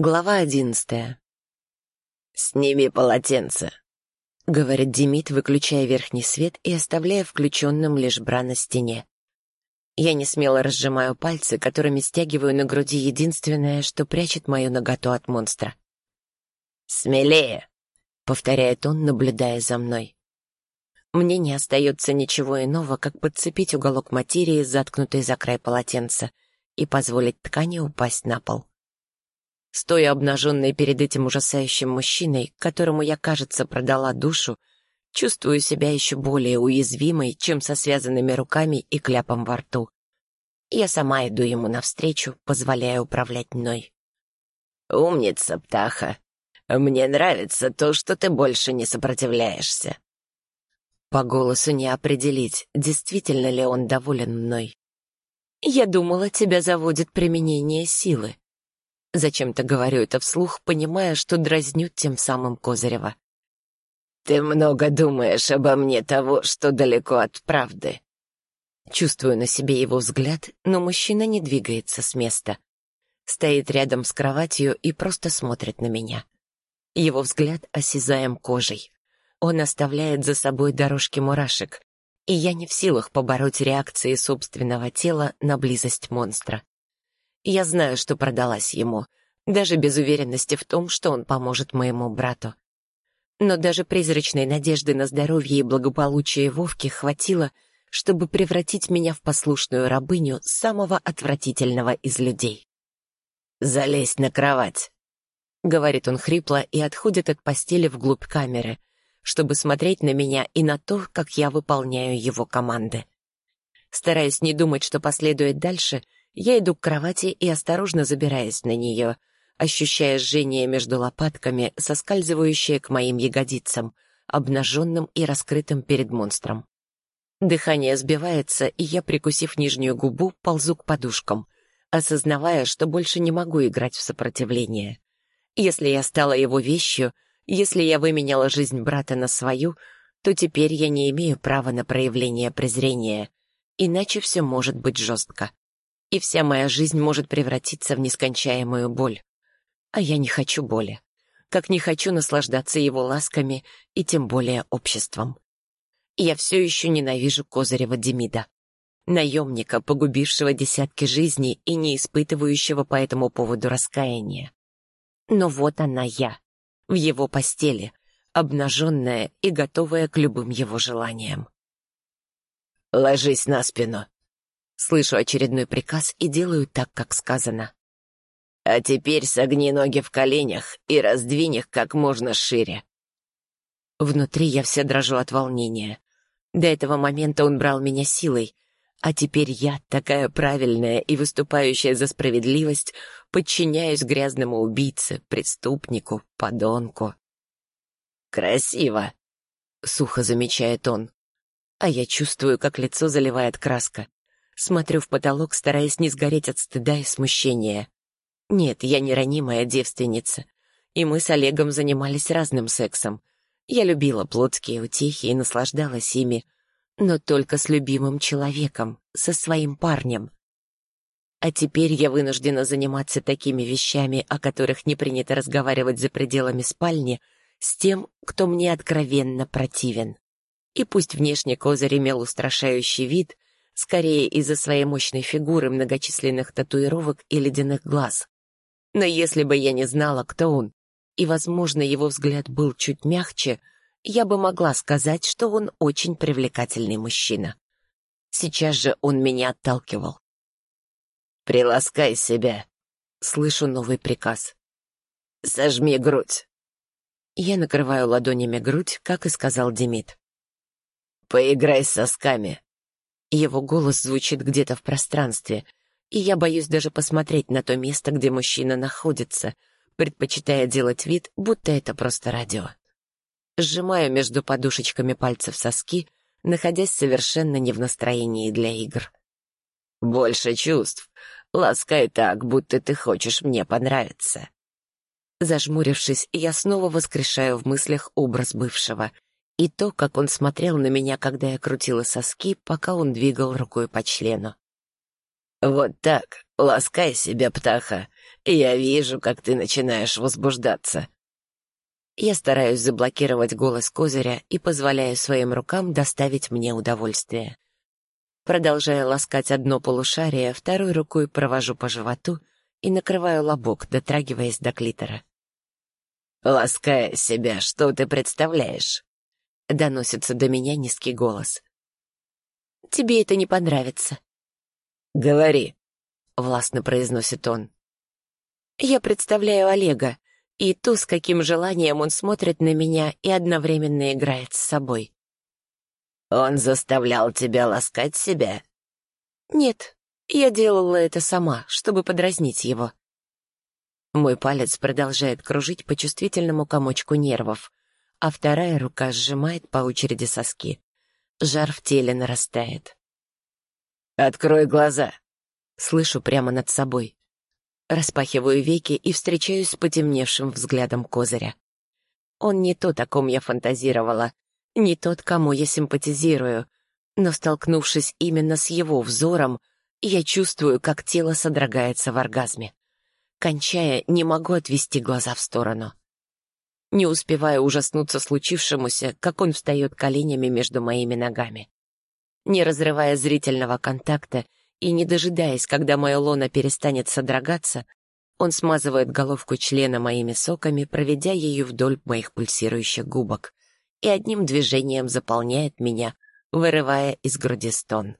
Глава одиннадцатая. «Сними полотенце», — говорит Демид, выключая верхний свет и оставляя включенным лишь бра на стене. Я не смело разжимаю пальцы, которыми стягиваю на груди единственное, что прячет мою наготу от монстра. «Смелее», — повторяет он, наблюдая за мной. Мне не остается ничего иного, как подцепить уголок материи, заткнутый за край полотенца, и позволить ткани упасть на пол. Стоя обнаженной перед этим ужасающим мужчиной, которому я, кажется, продала душу, чувствую себя еще более уязвимой, чем со связанными руками и кляпом во рту. Я сама иду ему навстречу, позволяя управлять мной. «Умница, птаха. Мне нравится то, что ты больше не сопротивляешься». По голосу не определить, действительно ли он доволен мной. «Я думала, тебя заводит применение силы», Зачем-то говорю это вслух, понимая, что дразню тем самым Козырева. «Ты много думаешь обо мне того, что далеко от правды». Чувствую на себе его взгляд, но мужчина не двигается с места. Стоит рядом с кроватью и просто смотрит на меня. Его взгляд осязаем кожей. Он оставляет за собой дорожки мурашек, и я не в силах побороть реакции собственного тела на близость монстра. Я знаю, что продалась ему, даже без уверенности в том, что он поможет моему брату. Но даже призрачной надежды на здоровье и благополучие Вовки хватило, чтобы превратить меня в послушную рабыню самого отвратительного из людей. «Залезь на кровать», — говорит он хрипло и отходит от постели вглубь камеры, чтобы смотреть на меня и на то, как я выполняю его команды. Стараясь не думать, что последует дальше, — я иду к кровати и осторожно забираюсь на нее, ощущая жжение между лопатками, соскальзывающее к моим ягодицам, обнаженным и раскрытым перед монстром. Дыхание сбивается, и я, прикусив нижнюю губу, ползу к подушкам, осознавая, что больше не могу играть в сопротивление. Если я стала его вещью, если я выменяла жизнь брата на свою, то теперь я не имею права на проявление презрения, иначе все может быть жестко и вся моя жизнь может превратиться в нескончаемую боль. А я не хочу боли, как не хочу наслаждаться его ласками и тем более обществом. Я все еще ненавижу Козырева Демида, наемника, погубившего десятки жизней и не испытывающего по этому поводу раскаяния. Но вот она я, в его постели, обнаженная и готовая к любым его желаниям. «Ложись на спину», Слышу очередной приказ и делаю так, как сказано. А теперь согни ноги в коленях и раздвинь их как можно шире. Внутри я вся дрожу от волнения. До этого момента он брал меня силой, а теперь я, такая правильная и выступающая за справедливость, подчиняюсь грязному убийце, преступнику, подонку. «Красиво», — сухо замечает он. А я чувствую, как лицо заливает краска. Смотрю в потолок, стараясь не сгореть от стыда и смущения. Нет, я не ранимая девственница. И мы с Олегом занимались разным сексом. Я любила плотские утехи и наслаждалась ими, но только с любимым человеком, со своим парнем. А теперь я вынуждена заниматься такими вещами, о которых не принято разговаривать за пределами спальни, с тем, кто мне откровенно противен. И пусть внешне козырь имел устрашающий вид — скорее из-за своей мощной фигуры, многочисленных татуировок и ледяных глаз. Но если бы я не знала, кто он, и, возможно, его взгляд был чуть мягче, я бы могла сказать, что он очень привлекательный мужчина. Сейчас же он меня отталкивал. «Приласкай себя», — слышу новый приказ. «Сожми грудь». Я накрываю ладонями грудь, как и сказал Демид. «Поиграй с сосками», его голос звучит где-то в пространстве, и я боюсь даже посмотреть на то место, где мужчина находится, предпочитая делать вид, будто это просто радио. Сжимаю между подушечками пальцев соски, находясь совершенно не в настроении для игр. «Больше чувств. Ласкай так, будто ты хочешь мне понравиться». Зажмурившись, я снова воскрешаю в мыслях образ бывшего — и то, как он смотрел на меня, когда я крутила соски, пока он двигал рукой по члену. «Вот так, Ласкай себя, птаха. Я вижу, как ты начинаешь возбуждаться. Я стараюсь заблокировать голос козыря и позволяю своим рукам доставить мне удовольствие. Продолжая ласкать одно полушарие, второй рукой провожу по животу и накрываю лобок, дотрагиваясь до клитора. «Лаская себя, что ты представляешь?» — доносится до меня низкий голос. «Тебе это не понравится». «Говори», — властно произносит он. «Я представляю Олега, и то, с каким желанием он смотрит на меня и одновременно играет с собой. «Он заставлял тебя ласкать себя?» «Нет, я делала это сама, чтобы подразнить его». Мой палец продолжает кружить по чувствительному комочку нервов, а вторая рука сжимает по очереди соски. Жар в теле нарастает. «Открой глаза!» Слышу прямо над собой. Распахиваю веки и встречаюсь с потемневшим взглядом козыря. Он не тот, о ком я фантазировала, не тот, кому я симпатизирую, но, столкнувшись именно с его взором, я чувствую, как тело содрогается в оргазме. Кончая, не могу отвести глаза в сторону. Не успеваю ужаснуться случившемуся, как он встает коленями между моими ногами. Не разрывая зрительного контакта, и, не дожидаясь, когда моя лона перестанет содрогаться, он смазывает головку члена моими соками, проведя ею вдоль моих пульсирующих губок, и одним движением заполняет меня, вырывая из груди стон.